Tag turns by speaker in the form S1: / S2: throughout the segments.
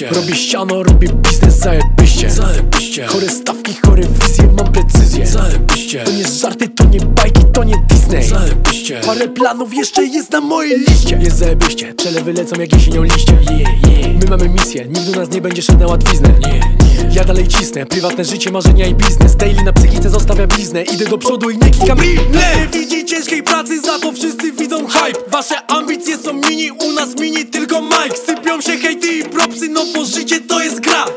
S1: Zajebiście Robię ściano, robię biznes, zajebiście. Zajebiście. Chore stawki, chore wizje, mam precyzję Zajebiście. To nie żarty, to nie bajki, to nie Disney. Zajebiście. Parę planów jeszcze jest na mojej liście. Jest zajebiście, przelewy lecą jak jesienią liście. Yeah, yeah. My mamy misję, nikt do nas nie będzie szedł na łatwiznę. Nie, nie. Ja dalej cisnę, prywatne życie, marzenia i biznes. Daily na psychice zostawia bliznę. Idę do przodu i nie klikam Nie widzi ciężkiej pracy, za to wszyscy widzą hype. Wasze ambicje są mini, u nas mini tylko Mike. Sypią się hejty muzikë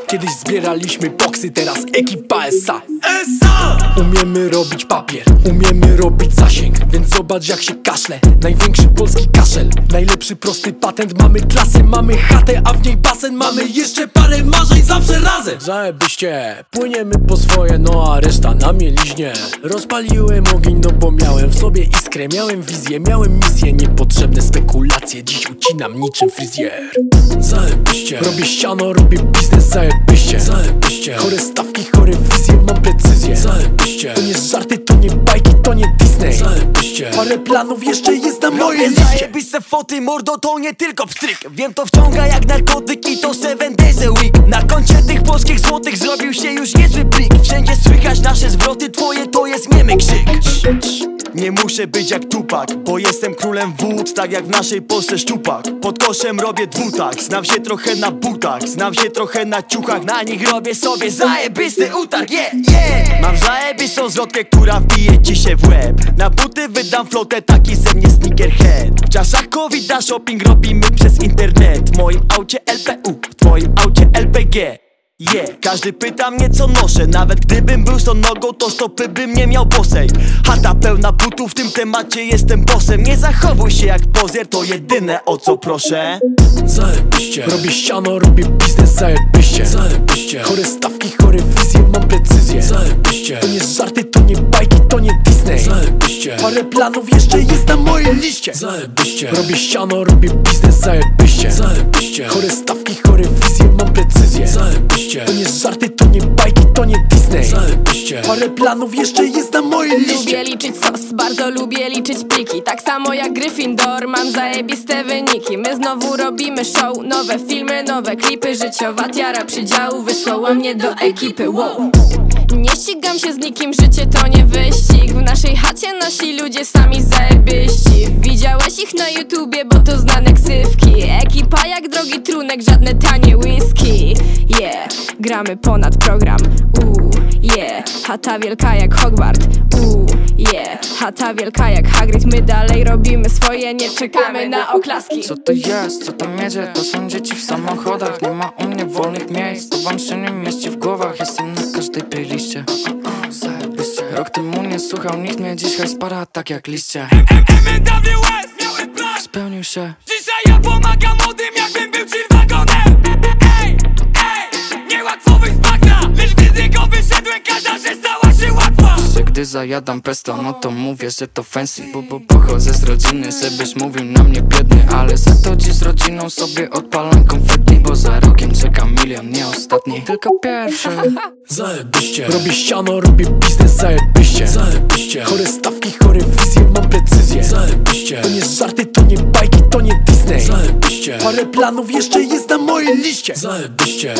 S1: Kiedyś zbieraliśmy boksy, teraz ekipa SA SA! Umiemy robić papier, umiemy robić zasięg Więc zobacz jak się kaszle, największy polski kaszel Najlepszy prosty patent, mamy klasę, mamy chatę A w niej basen, mamy jeszcze parę marzeń zawsze razem. Zajebiście, płyniemy po swoje, no a reszta na mieliźnie. Rozpaliłem ogień, no bo miałem w sobie iskrę. Miałem wizję, miałem misję, niepotrzebne spekulacje. Dziś ucinam niczym fryzjer. Zajebiście. Robię ściano, robię biznes, zajebiście. Zajebiście. Chore stawki, chore wizje, mam precyzję. Zajebiście. To nie żarty, to nie bajki, to nie Disney. Zajebiście. Parę planów jeszcze jest na mojej
S2: Robię
S1: liście.
S2: zajebiste foty, mordo to nie tylko pstryk. Wiem to wciąga jak narkotyk i to seven days a week. Na koncie tych polskich złotych zrobił się już niezły plik. Wszędzie słychać nasze zwroty, twoje to jest niemy krzyk nie muszę być jak Tupak, bo jestem królem wód Tak jak w naszej Polsce szczupak. Pod koszem robię dwutak Znam się trochę na butach Znam się trochę na ciuchach Na nich robię sobie zajebisty utarg Yeah, yeah! Mam zajebistą zwrotkę, która wbije ci się w łeb. Na buty wydam flotę, taki ze mnie sneakerhead. W czasach covid shopping robimy przez internet. W moim aucie LPU, w twoim aucie LPG Yeah. Każdy pyta mnie co noszę. Nawet gdybym był z nogą to stopy bym nie miał bosej Chata pełna butów w tym temacie jestem bossem. Nie zachowuj się jak pozier to jedyne o co proszę.
S1: Zajebiście. Robię ściano, robię biznes, zajebiście. Zajebiście. Chore stawki, chore wizje, mam precyzję Zajebiście. To nie Parę planów jeszcze jest na mojej liście. Zajebiście. Robię ściano, robię biznes, zajebiście. Zajebiście. Chore stawki, chore wizje, mam precyzję. Zajebiście. To nie żarty, to nie bajki, to nie Disney. Zajebiście. Parę planów jeszcze jest na mojej liście.
S3: Lubię liczyć sos, bardzo lubię liczyć pliki. Tak samo jak Gryffindor, mam zajebiste wyniki. My znowu robimy show, nowe filmy, nowe klipy Życiowa tiara przydziału wysłała mnie do ekipy, wow nie ścigam się z nikim, życie to nie wyścig. W naszej chacie nasi ludzie sami zajebiści. Widziałeś ich na YouTubie, bo to znane ksywki. Ekipa jak drogi trunek, żadne tanie whisky. Yeah, gramy ponad program, uuu, yeah. Chata wielka jak Hogwart, uuu, yeah Chata wielka jak Hagrid, my dalej robimy swoje Nie czekamy na oklaski.
S4: Co to jest, co tam jedzie? To są dzieci w samochodach. Nie ma u mnie wolnych miejsc. To wam się nie mieści w głowach. Jestem na każdej playliście. Zajebiście. Rok temu nie słuchał nikt mnie. Dzisiaj spara tak jak liście.
S5: MNWS miałem plan.
S4: Spełnił się.
S5: Dzisiaj ja pomagam młodym jakbym był
S4: zajadam pesto, no to mówię, że to fancy Bo, bo pochodzę z rodziny, żebyś mówił na mnie biedny Ale za to dziś z rodziną sobie odpalam konfetti Bo za rokiem czeka milion, nie ostatni, tylko pierwszy.
S1: Zajebiście. Robię ściano, robię biznes, zajebiście. Zajebiście. Chore stawki, chore wizje, mam precyzję Zajebiście. To nie żarty, to nie bajki, to nie Disney. Zajebiście. Parę planów jeszcze jest na mojej liście. Zajebiście